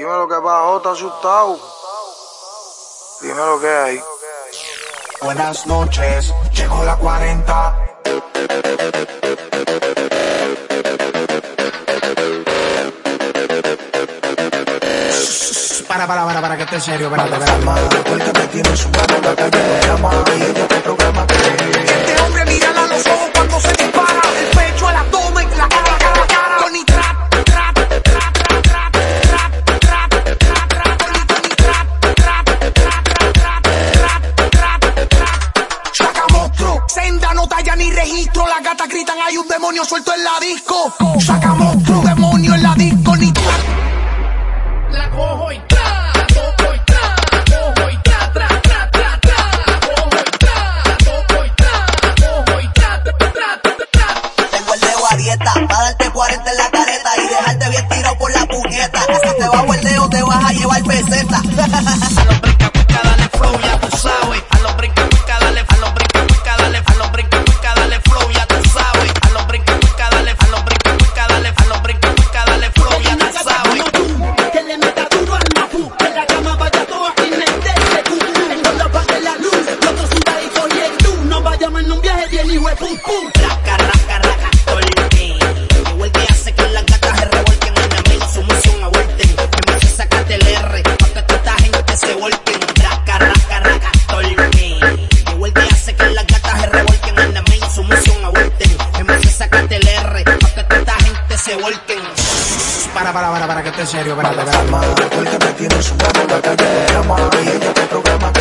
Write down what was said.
Dime lo que pasó, está asustado. Dime lo que hay. Buenas noches, llegó la 40. Para, para, para, para, que esté serio, espérate, Para espérate. medalla ni registro. Las gatas gritan, hay un demonio suelto en la disco. Sacamos tu demonio en la disco, ni La cojo y Va a darte 40 en la careta y dejarte bien tirado por la puñeta. Si te va a te vas a llevar peseta. en hijo de pum pum. Raca, raca, raca, torque. Llegó el que hace que las gatas se revuelquen. En amigo su misión aborten. Me hace sacarte el R, pa' que toda esta gente se volquen. Raca, raca, raca, torque. Llegó el que hace que las gatas se revuelquen. En amigo su misión aborten. Que me hace sacarte el R, pa' que toda esta gente se volquen. Para, para, para, para, que esté serio, espérate, espérate. Porque me calle y ella te programa.